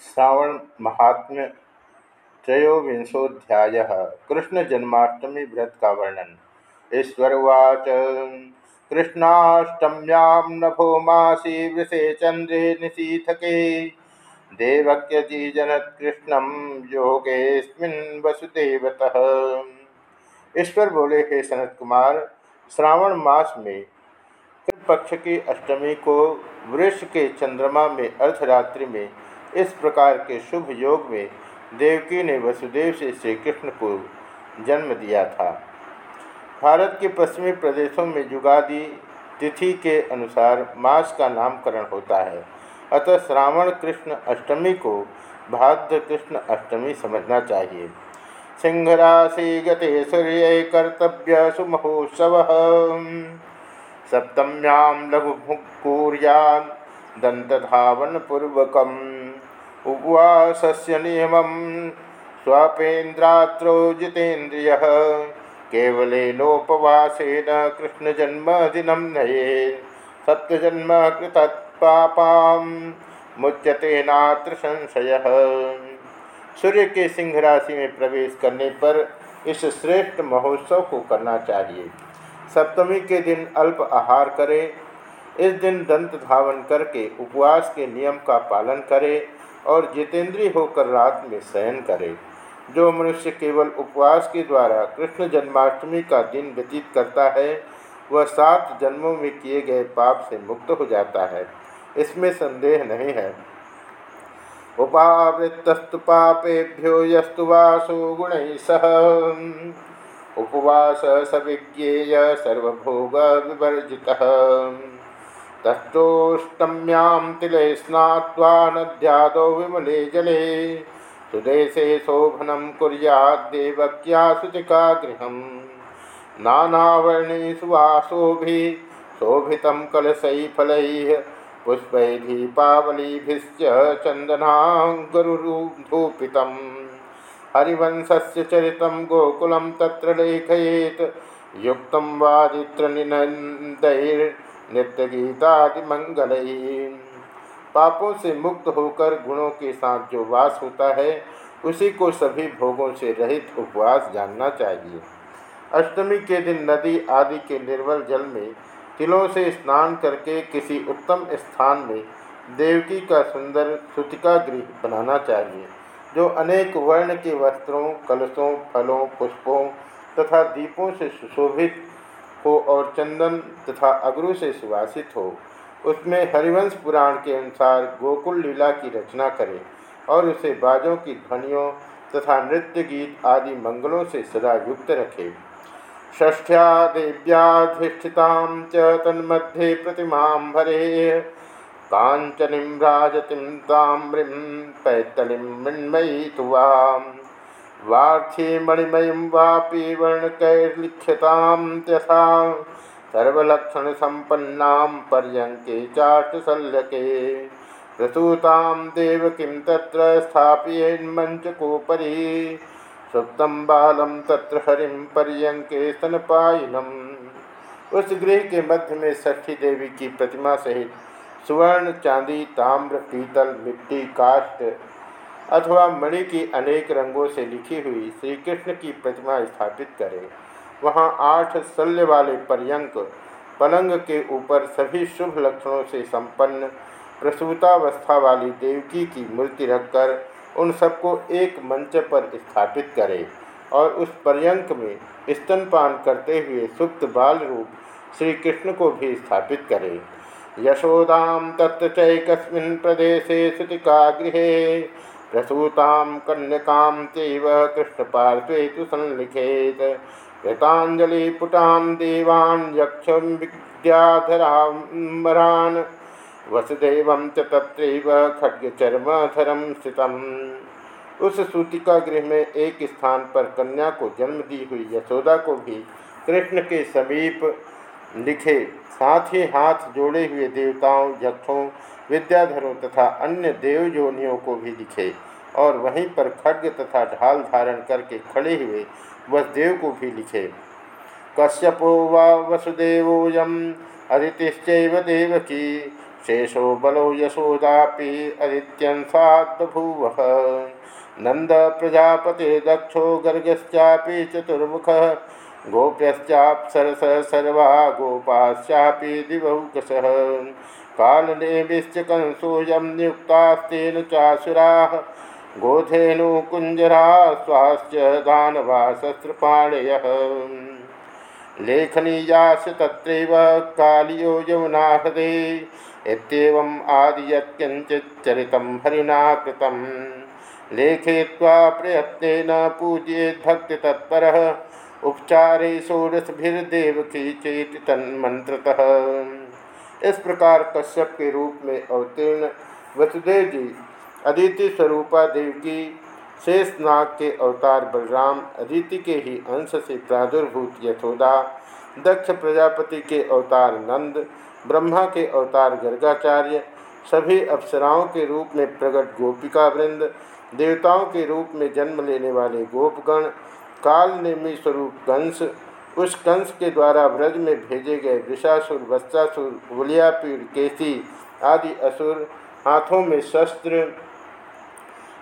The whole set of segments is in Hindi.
श्रावण महात्म्य त्रयोविंशोध्याय कृष्ण जन्माष्टमी व्रत का वर्णन। ईश्वरवाच नभो मासी वृषे चंद्रे निशीथके। देवक्यजीजनत कृष्णम योगेस्मिन् वसुदेवतः। ईश्वर बोले, हे सनत कुमार, श्रावण मास में पक्ष की अष्टमी को वृक्ष के चंद्रमा में अर्धरात्रि में इस प्रकार के शुभ योग में देवकी ने वसुदेव से श्री कृष्ण को जन्म दिया था। भारत के पश्चिमी प्रदेशों में युगादि तिथि के अनुसार मास का नामकरण होता है। अतः श्रावण कृष्ण अष्टमी को भाद्र कृष्ण अष्टमी समझना चाहिए। सिंहराशि गते सूर्य कर्तव्य सुमहोत्सव सप्तम्यां लघुकूर्यान् दन्तधावनपूर्वकम्। उपवासस्य नियमं स्वापेन्द्रात्रो जितेन्द्रियः। केवलेनोपवासेन कृष्णजन्मदिनं नये। सप्तजन्म कृतत्पापां मुच्यते नात्र संशय। सूर्य के सिंह राशि में प्रवेश करने पर इस श्रेष्ठ महोत्सव को करना चाहिए। सप्तमी के दिन अल्प आहार करें। इस दिन दंत धावन करके उपवास के नियम का पालन करे। और जितेंद्रीय होकर रात में शयन करे, जो मनुष्य केवल उपवास के द्वारा कृष्ण जन्माष्टमी का दिन व्यतीत करता है, वह सात जन्मों में किए गए पाप से मुक्त हो जाता है। इसमें संदेह नहीं है। उपावृत्तस्तु पापेभ्यो यस्तु वासो गुण सह। उपवास सविज्ञेय सर्वभोग विवर्जितः। तस्थोष्टम्यां तिले स्नात्वा नद्यादौ विमले जले। सुदेशे शोभनं कुर्याद्देवक्या शुचिका गृहं नानावर्णेषु वासोभिः शोभितं कलशैफलैः पुष्पैः दीपावलीभिश्च चन्दनाङ्गरुधूपितम् हरिवंशस्य चरितं गोकुलं तत्र लेखयेत्। युक्तं वादित्रनिनन्दैर्नृत्यगीतादिमङ्गलैः पापों से मुक्त होकर गुणों के साथ जो वास होता है, उसी को सभी भोगों से रहित उपवास जानना चाहिए। अष्टमी के दिन नदी आदि के निर्मल जल में तिलों से स्नान करके किसी उत्तम स्थान में देवकी का सुंदर सुतिका गृह बनाना चाहिए, जो अनेक वर्ण के वस्त्रों, कलशों, फलों, पुष्पों तथा दीपों से सुशोभित हो और चंदन तथा अगरू से सुवासित हो, उसमें हरिवंश पुराण के अनुसार गोकुल लीला की रचना करें और उसे बाजों की ध्वनियों तथा नृत्य गीत आदि मंगलों से सदा युक्त रखे। ष्ठ्या देव्याधिष्ठिता च तन्मध्ये प्रतिमा भरे कांचनीं राजतीं ताम्रीं पैतलीं मृण्मयी तु वां वार्थी मणिमयीं वापि वर्णकैर्लिख्यतां यथा सर्वलक्षणसम्पन्नां पर्यङ्के चाटशल्यके प्रसूतां देवकीं तत्र स्थापयेन्मञ्चकोपरि। सुप्तं बालं तत्र हरिं पर्यङ्के स्तनपायिनम्। उस गृह के मध्य में षष्ठी देवी की प्रतिमा सहित सुवर्ण चांदी, ताम्र, पीतल, मिट्टी, काष्ठ अथवा मणि की अनेक रंगों से लिखी हुई श्री कृष्ण की प्रतिमा स्थापित करें। वहाँ आठ शल्य वाले पर्यंक, पलंग के ऊपर सभी शुभ लक्षणों से संपन्न, प्रसूतावस्था वाली देवकी की मूर्ति रखकर उन सबको एक मंच पर स्थापित करें और उस पर्यंक में स्तनपान करते हुए सुप्त बाल रूप श्री कृष्ण को भी स्थापित करें। यशोदा तत्र प्रदेश प्रदेशे श्रुतिका गृहे प्रसूतां कन्यकां चैव कृष्णपार्श्वे तु संलिखेत् कृताञ्जलिपुटां देवान् यक्षं विद्याधरामरान् वसुदेवं च तत्रैव स्थितम् उस सूतिका गृह में एक स्थान पर कन्या को जन्म दी हुई यशोदा को भी कृष्ण के समीप लिखे। साथ ही हाथ जोड़े हुए देवताओं, यक्षों विद्याधरों तथा अन्य देव योनियों को भी लिखे और वहीं पर खड्ग तथा ढाल धारण करके खड़े हुए वसुदेव को भी लिखे। कश्यपो वा वसुदेवोयम अदितिश्चैव देवकी, शेषो बलो यशोदापि अदित्यंसात् बभूव नंद प्रजापति दक्षो गर्गश्चापि चतुर्मुख, गोप्यश्चाप्सरस सर्वा, गोपाश्चापि दिवौकसः कालनेमिश्च कंसोऽयं नियुक्तास्तेन चासुराः गोधेनुकुञ्जरा स्वाश्च दानवा शस्त्रपाणयः लेखनीयास्य तत्रैव कालियो यमुना हृदे इत्येवम् आदि यत्किञ्चित् चरितं हरिणा कृतं लेखयित्वा प्रयत्नेन पूज्येद्भक्तितत्परः उपचारे षोडशभिर्देवकी चेत तन्मंत्रतः इस प्रकार कश्यप के रूप में अवतीर्ण वसुदेव जी, अदिति स्वरूपा देव की शेष नाग के अवतार बलराम, अदिति के ही अंश से प्रादुर्भूत यथोदा, दक्ष प्रजापति के अवतार नंद, ब्रह्मा के अवतार गर्गाचार्य, सभी अप्सराओं के रूप में प्रकट गोपिका वृंद, देवताओं के रूप में जन्म लेने वाले गोपगण काल नेमी स्वरूप कंस उस कंस के द्वारा व्रज में भेजे गए वृषासुर, वत्सासुर गुलियापीड़ केसी आदि असुर हाथों में शस्त्र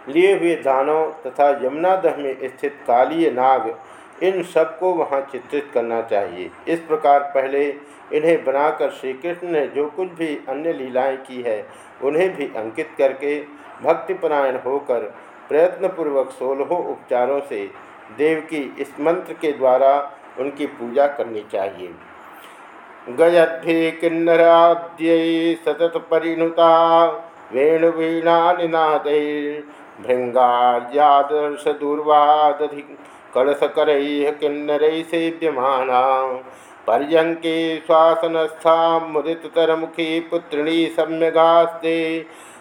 लिए हुए दानव तथा यमुना दह में स्थित कालीय नाग, इन सबको वहाँ चित्रित करना चाहिए। इस प्रकार पहले इन्हें बनाकर श्री कृष्ण ने जो कुछ भी अन्य लीलाएँ की है, उन्हें भी अंकित करके भक्तिपरायण होकर प्रयत्नपूर्वक सोलहों उपचारों से देव की इस मंत्र के द्वारा उनकी पूजा करनी चाहिए। गयद्भि किन्नराद्य सतत परिणुता वेणुवीणा निनाद भृंगार्यादर्श दुर्वादधि कलशकर किन्नर सेव्यमाना पर्यंके श्वासनस्था मुदितरमुखी पुत्रिणी सम्यगास्ते,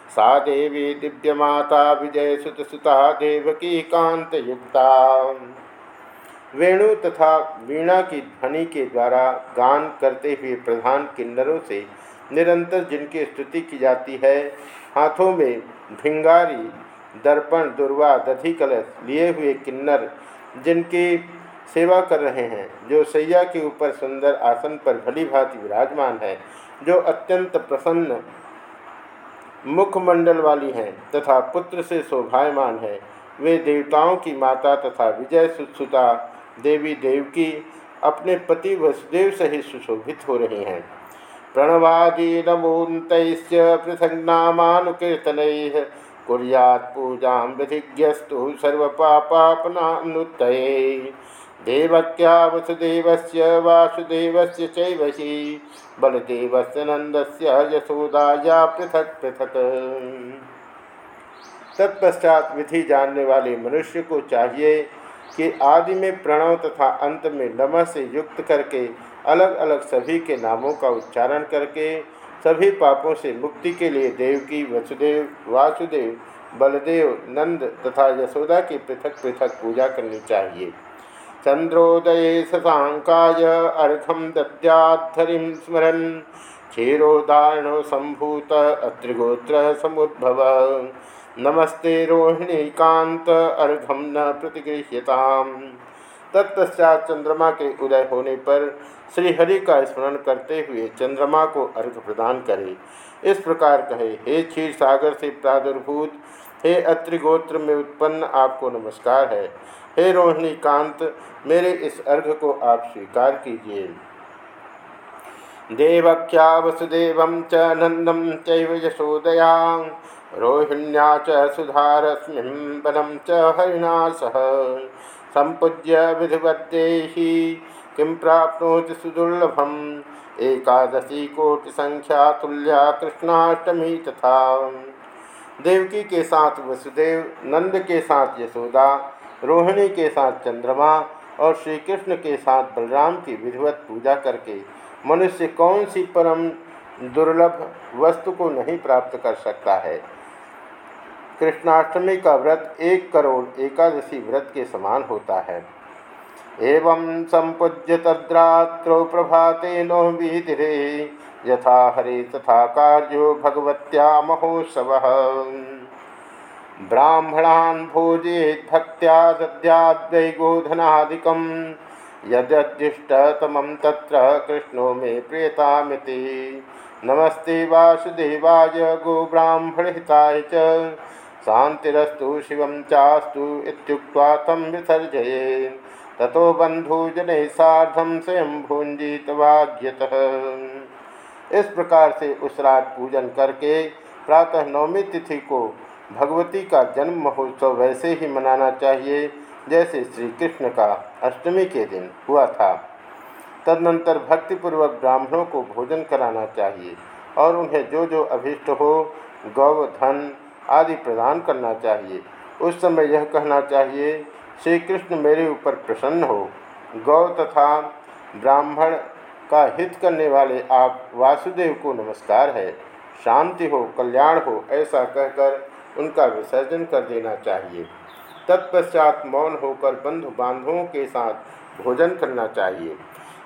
सा देवी दिव्य माता विजय सुत देवकी कांत युक्ता वेणु तथा वीणा की ध्वनि के द्वारा गान करते हुए प्रधान किन्नरों से निरंतर जिनकी स्तुति की जाती है, हाथों में भिंगारी, दर्पण, दुर्वा, दधि कलश लिए हुए किन्नर जिनकी सेवा कर रहे हैं, जो सैया के ऊपर सुंदर आसन पर भली भांति विराजमान है, जो अत्यंत प्रसन्न मुखमंडल वाली हैं तथा पुत्र से शोभायमान है। वे देवताओं की माता तथा विजय सुसुता देवी देवकी अपने पति वसुदेव सहित सुशोभित हो रही हैं। प्रणवादी नमोत पृथक नामानुकीर्तन कुरियात पूजा विधिज्ञस्तु सर्वपापापनानुत देवक्या वसुदेव वासुदेव चैवशी बलदेव नंद यशोदाया पृथक पृथक। तत्पश्चात विधि जानने वाले मनुष्य को चाहिए कि आदि में प्रणव तथा अंत में नमः से युक्त करके अलग अलग सभी के नामों का उच्चारण करके सभी पापों से मुक्ति के लिए देवकी, वसुदेव, वासुदेव, बलदेव, नंद तथा यशोदा की पृथक पृथक पूजा करनी चाहिए। चंद्रोदय शशाकाय अर्घम दद्याधरी स्मरन। क्षीरोदारण संभूत अत्रिगोत्र समुद्भव। नमस्ते रोहिणी कांत अर्घम न प्रतिगृह्यता तत्पश्चात चंद्रमा के उदय होने पर श्रीहरि का स्मरण करते हुए चंद्रमा को अर्घ प्रदान करे। इस प्रकार कहे, हे क्षीर सागर से प्रादुर्भूत, हे अत्रिगोत्र में उत्पन्न आपको नमस्कार है। हे रोहिणी कांत मेरे इस अर्घ को आप स्वीकार कीजिए। देवख्या वसुदेव च नंदम चोदया रोहिण्या च सुधारस्मिन् बलं च हरिणा सह संपूज्य विधिवद्देहि, किं प्राप्नोति सुदुर्लभम? एकादशी कोटि संख्या तुल्या कृष्णाष्टमी तथा। देवकी के साथ वसुदेव, नंद के साथ यशोदा, रोहिणी के साथ चंद्रमा और श्री कृष्ण के साथ बलराम की विधिवत पूजा करके मनुष्य कौन सी परम दुर्लभ वस्तु को नहीं प्राप्त कर सकता है? कृष्णाष्टमी का व्रत एक करोड़ एकादशी व्रत के समान होता है। एवं संपूज्य तद्रात्रो प्रभाते नो विधिरे यथा हरे तथा कार्यो भगवत्या महोत्सव। ब्राह्मणान् भोजेत् भक्त्या दद्याद्वै गोधनादिकं यदद्दिष्टतमं तत्र कृष्णो मे प्रियतामिति नमस्ते वासुदेवाय गोब्राह्मणहिताय च। शांतिरस्तु शिव चास्तु इत्युक्त्वा तं विसर्जये। ततो बंधुजन साधम स्वयं भुंजितवाग्यतः इस प्रकार से उस रात पूजन करके प्रातः नवमी तिथि को भगवती का जन्म महोत्सव वैसे ही मनाना चाहिए, जैसे श्री कृष्ण का अष्टमी के दिन हुआ था। तदनंतर भक्तिपूर्वक ब्राह्मणों को भोजन कराना चाहिए और उन्हें जो जो अभीष्ट हो, गौ, धन आदि प्रदान करना चाहिए। उस समय यह कहना चाहिए श्री कृष्ण मेरे ऊपर प्रसन्न हो। गौ तथा ब्राह्मण का हित करने वाले आप वासुदेव को नमस्कार है। शांति हो, कल्याण हो, ऐसा कहकर उनका विसर्जन कर देना चाहिए। तत्पश्चात मौन होकर बंधु बांधवों के साथ भोजन करना चाहिए।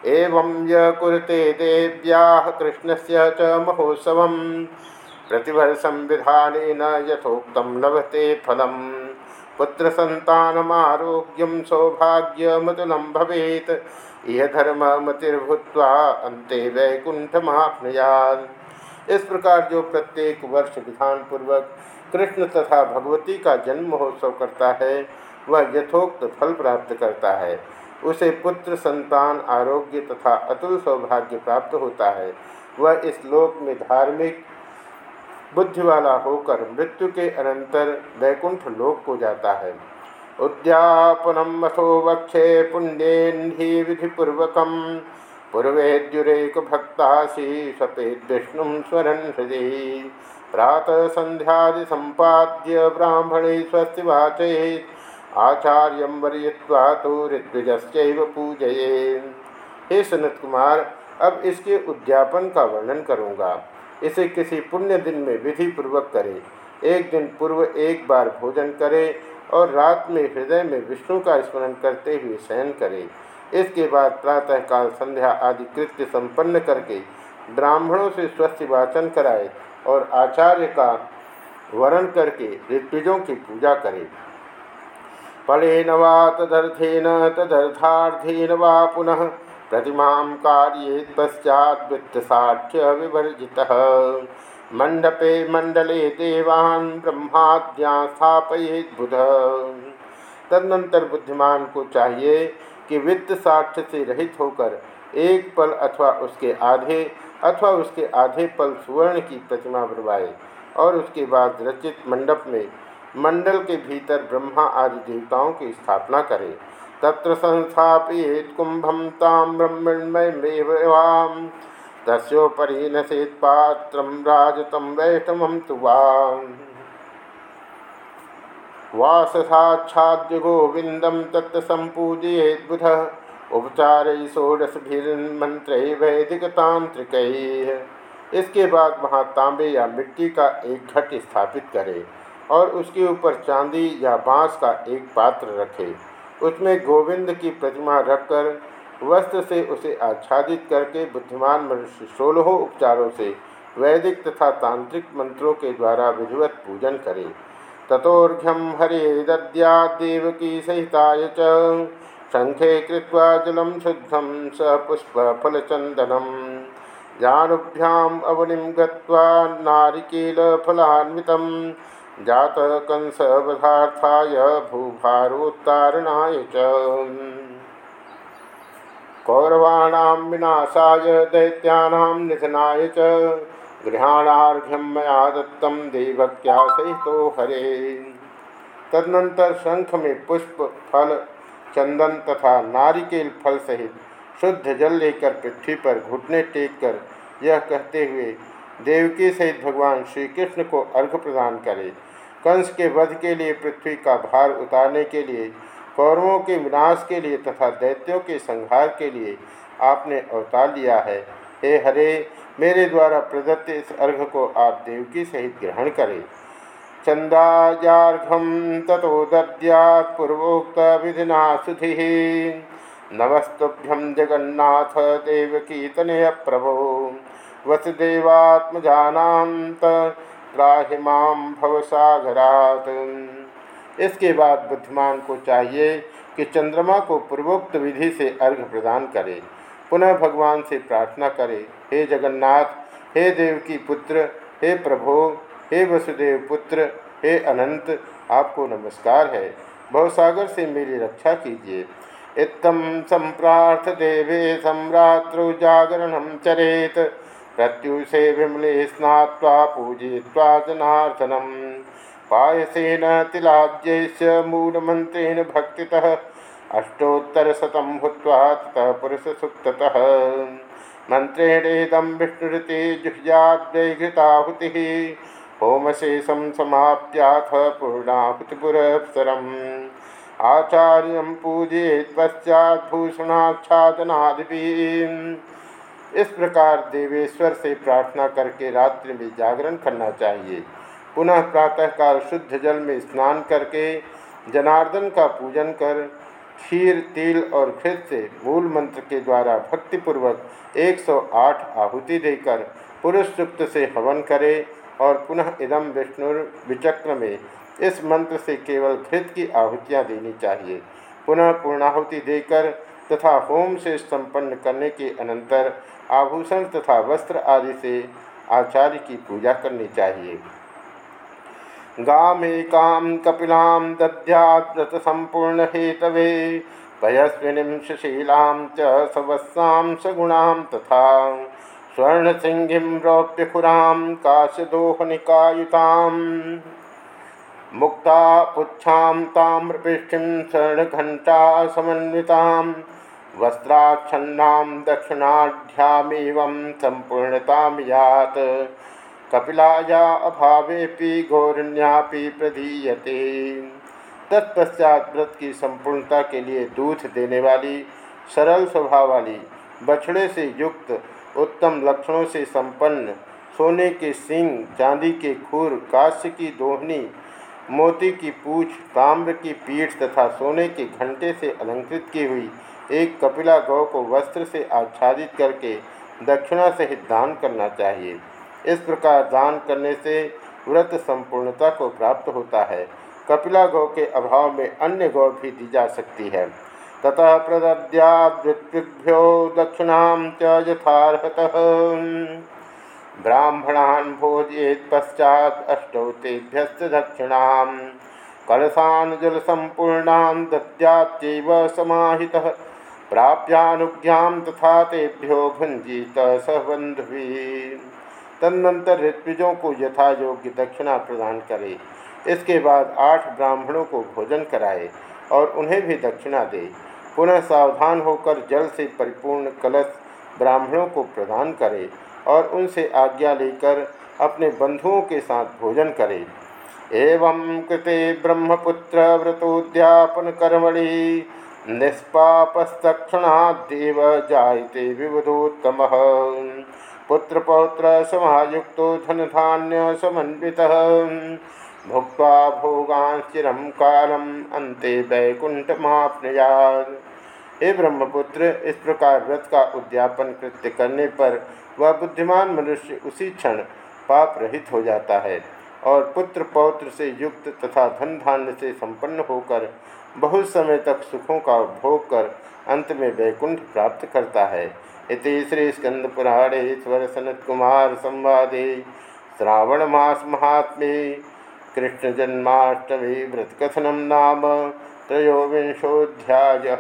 एवं य कुरते देव्या कृष्ण से च महोत्सव प्रतिवर्ष विधान यथोक्त लभते फलम। पुत्र संतानमारोग्यम सौभाग्यमतुलम भवेत। यह धर्म मतिर्भूत्वा अंते वैकुंठमाप्नुयाद इस प्रकार जो प्रत्येक वर्ष विधान पूर्वक कृष्ण तथा भगवती का जन्म महोत्सव करता है, वह यथोक्त फल प्राप्त करता है। उसे पुत्र, संतान, आरोग्य तथा अतुल सौभाग्य प्राप्त होता है। वह इस लोक में धार्मिक बुद्धि वाला होकर मृत्यु के अनंतर वैकुंठ लोक को जाता है। उद्यापनम अथो वक्षे पुण्येन्हि विधिपूर्वक पूर्वेद्युरेक भक्तासी सपेद विष्णु स्वरन हृदय प्रातः संध्यादि संपाद्य ब्राह्मणे स्वस्ति वाचये आचार्य वर्य्वा तो ऋत्विजस्व पूजये हे सनत कुमार अब इसके उद्यापन का वर्णन करूँगा। इसे किसी पुण्य दिन में विधि पूर्वक करे। एक दिन पूर्व एक बार भोजन करे और रात में हृदय में विष्णु का स्मरण करते हुए शयन करे। इसके बाद प्रातःकाल संध्या आदि कृत्य संपन्न करके ब्राह्मणों से स्वस्थ वाचन कराए और आचार्य का वरण करके ऋत्विजों की पूजा करे। फलेन वा तदर्थेन तदर्थार्थेन वा पुनः प्रतिमा कार्ये पश्चात वित्तसाक्ष्य विवर्जितः मंडपे मंडले देवान् ब्रह्माद्या स्थापयेत बुध। तदनंतर बुद्धिमान को चाहिए कि वित्त साक्ष्य से रहित होकर एक पल अथवा उसके आधे अथवा उसके आधे पल सुवर्ण की प्रतिमा बनवाए और उसके बाद रचित मंडप में मंडल के भीतर ब्रह्मा आदि देवताओं की स्थापना करे। तत्र संस्थापित कुंभम ताम ब्रह्मण्यमेवाम तस्ोपरि नसेत पात्र राजतम वैष्णव तो वाससाक्षाद्य गोविंदम तत्व संपूजयेद बुध। उपचार षोडशभिर्मंत्र वैदिक तांत्रिक इसके बाद वहाँ तांबे या मिट्टी का एक घट स्थापित करे और उसके ऊपर चांदी या बाँस का एक पात्र रखे। उसमें गोविंद की प्रतिमा रखकर वस्त्र से उसे आच्छादित करके बुद्धिमान मनुष्य सोलहों उपचारों से वैदिक तथा तांत्रिक मंत्रों के द्वारा विधिवत पूजन करे। तथोर्घ्यम हरे दद्या देवकी सहिताय च। शंखे कृत्वा जलम शुद्धम स पुष्पफलचंदनम जानुभ्याम अवनिम गत्वा नारिकेलफलान्वितं जातः कंसवधार्थाय भूभारोत्तारणाय च। कौरवाणां विनाशाय, दैत्यानां निधनाय च। गृहाणार्घ्यम मया दत्तं सहितो हरे। तदनंतर शंख में पुष्प, फल, चंदन तथा नारिकेल फल सहित शुद्ध जल लेकर पृथ्वी पर घुटने टेक कर यह कहते हुए देवकी सहित भगवान श्री कृष्ण को अर्घ प्रदान करे। कंस के वध के लिए पृथ्वी का भार उतारने के लिए, कौरवों के विनाश के लिए तथा दैत्यों के संहार के लिए आपने अवतार लिया है। हे हरे, मेरे द्वारा प्रदत्त इस अर्घ को आप देवकी सहित ग्रहण करें। चंदाजाघम ततो दद्यात् विधिना सुधि नमस्तुभ्यम जगन्नाथ देवकीतनय प्रभो। वसुदेवात्मजानात इसके बाद बुद्धिमान को चाहिए कि चंद्रमा को पूर्वोक्त विधि से अर्घ प्रदान करे। पुनः भगवान से प्रार्थना करे, हे जगन्नाथ, हे देव की पुत्र, हे प्रभो, हे वसुदेव पुत्र, हे अनंत, आपको नमस्कार है। भवसागर से मेरी रक्षा कीजिए। इतम संप्रार्थ देवे सम्रात्रु जागरण चरेत। प्रत्युषे विमले स्नात्वा पूजय्वा जनार्दनम। पायसेन तिलाज्य मूलमंत्रेण भक्ति अष्टोत्तरशतं भूत्वा ततः पुरुषसुप्ततः। मन्त्रेणेदं विष्णुरिति जुह्याद्वैघृताहुतिः। होमशेषं समाप्याथ पूर्णाहुतिपुरःसरम्। आचार्य पूजयेत पश्चात इस प्रकार देवेश्वर से प्रार्थना करके रात्रि में जागरण करना चाहिए। पुनः प्रातःकाल शुद्ध जल में स्नान करके जनार्दन का पूजन कर खीर तिल और घृत से मूल मंत्र के द्वारा भक्तिपूर्वक 108 आहुति देकर पुरुष सुक्त से हवन करे और पुनः इदम विष्णु विचक्र में इस मंत्र से केवल घृत की आहुतियाँ देनी चाहिए। पुनः पूर्णाहुति देकर तथा होम से संपन्न करने के अनंतर आभूषण तथा वस्त्र आदि से आचार्य की पूजा करनी चाहिए। गामेकां कपिलां दध्याव्रत संपूर्ण हेतवे सुशीलां च सवत्सां सगुणां तथा स्वर्णसिंहिं रौप्यखुरां काशदोहनिकायुताम्। मुक्ता पुच्छां ताम्रपृष्ठिं स्वर्णघण्टा समन्वितां, वस्त्राच्छन्नां दक्षिणाढ्यामेवं सम्पूर्णतां यात्। कपिलाया अभावेपि घोरण्यापि प्रदीयते। तत्पश्चात व्रत की संपूर्णता के लिए दूध देने वाली, सरल स्वभाव वाली, बछड़े से युक्त, उत्तम लक्षणों से संपन्न, सोने के सिंह चांदी के खूर काश्य की दोहनी मोती की पूछ, ताम्र की पीठ तथा सोने के घंटे से अलंकृत की हुई, एक कपिला गौ को वस्त्र से आच्छादित करके दक्षिणा सहित दान करना चाहिए। इस प्रकार दान करने से व्रत संपूर्णता को प्राप्त होता है। कपिला गौ के अभाव में अन्य गौ भी दी जा सकती है। ततः प्रदद्याद्भ्यो दक्षिणा च ब्राह्मणान् भोजयेत् पश्चात् अष्टौ दक्षिणां कलशान् दद्याच्चैव समाहितः। प्राप्यानुज्ञां तथा तेभ्यो सह बंधुवी तदनंतर ऋत्विजों को यथा योग्य दक्षिणा प्रदान करे। इसके बाद आठ ब्राह्मणों को भोजन कराए और उन्हें भी दक्षिणा दे। पुनः सावधान होकर जल से परिपूर्ण कलश ब्राह्मणों को प्रदान करे। और उनसे आज्ञा लेकर अपने बंधुओं के साथ भोजन करे। एवं कृते ब्रह्मपुत्र व्रतोद्यापन कर्मणि निष्पापस्तक्षणादेव जायते विवधोत्तम पुत्रपौत्र समायुक्त धन धान्य समन्वित। भुक्त भोगान कालम अंते वैकुंठमापनयाद हे ब्रह्मपुत्र, इस प्रकार व्रत का उद्यापन कृत्य करने पर वह बुद्धिमान मनुष्य उसी क्षण पाप रहित हो जाता है और पुत्र पौत्र से युक्त तथा धन धान्य से संपन्न होकर बहुत समय तक सुखों का भोग कर अंत में वैकुंठ प्राप्त करता है। इति श्री स्कंदपुराणे ईश्वर सनत कुमार संवादे। श्रावण मास महात्मे। कृष्ण जन्माष्टमी व्रत कथनम नाम। त्रयोविंशोध्याय